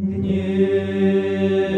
днесь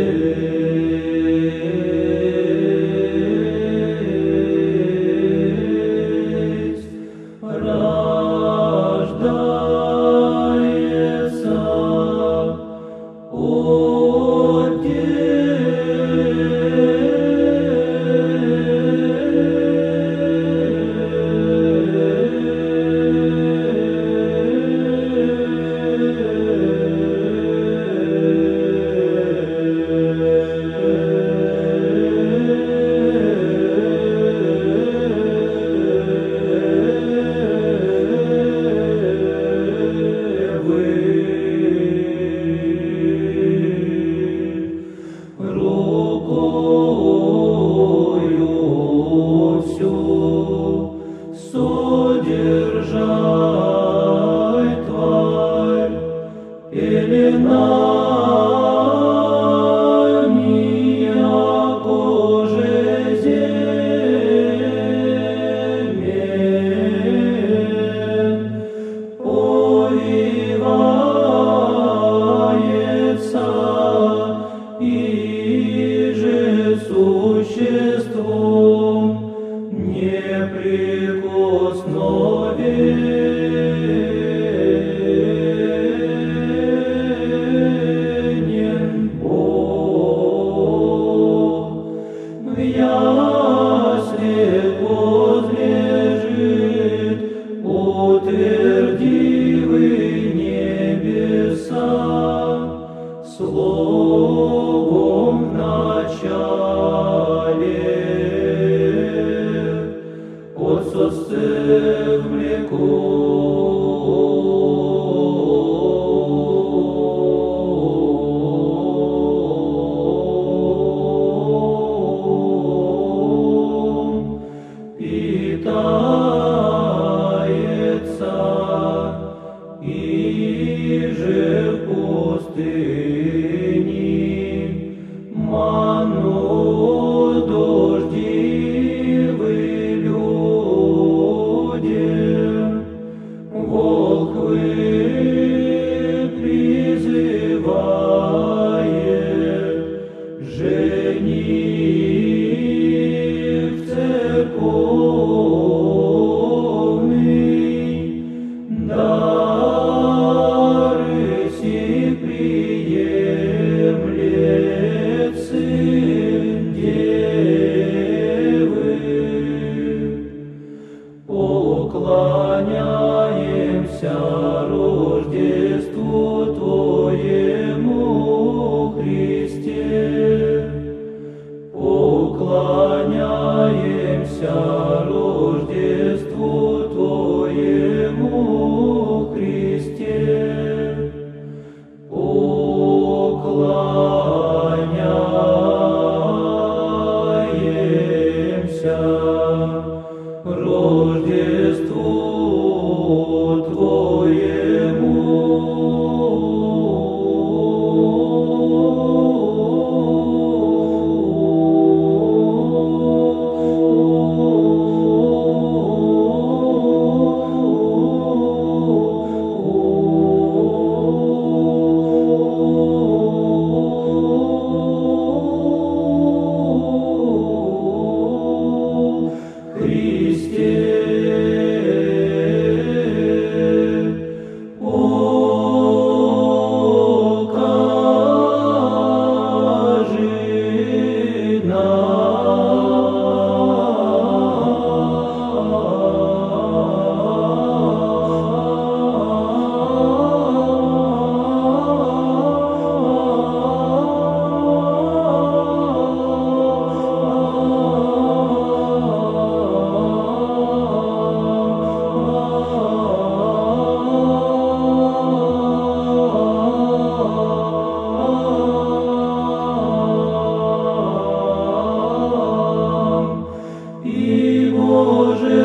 неприкосновенен sing. божественная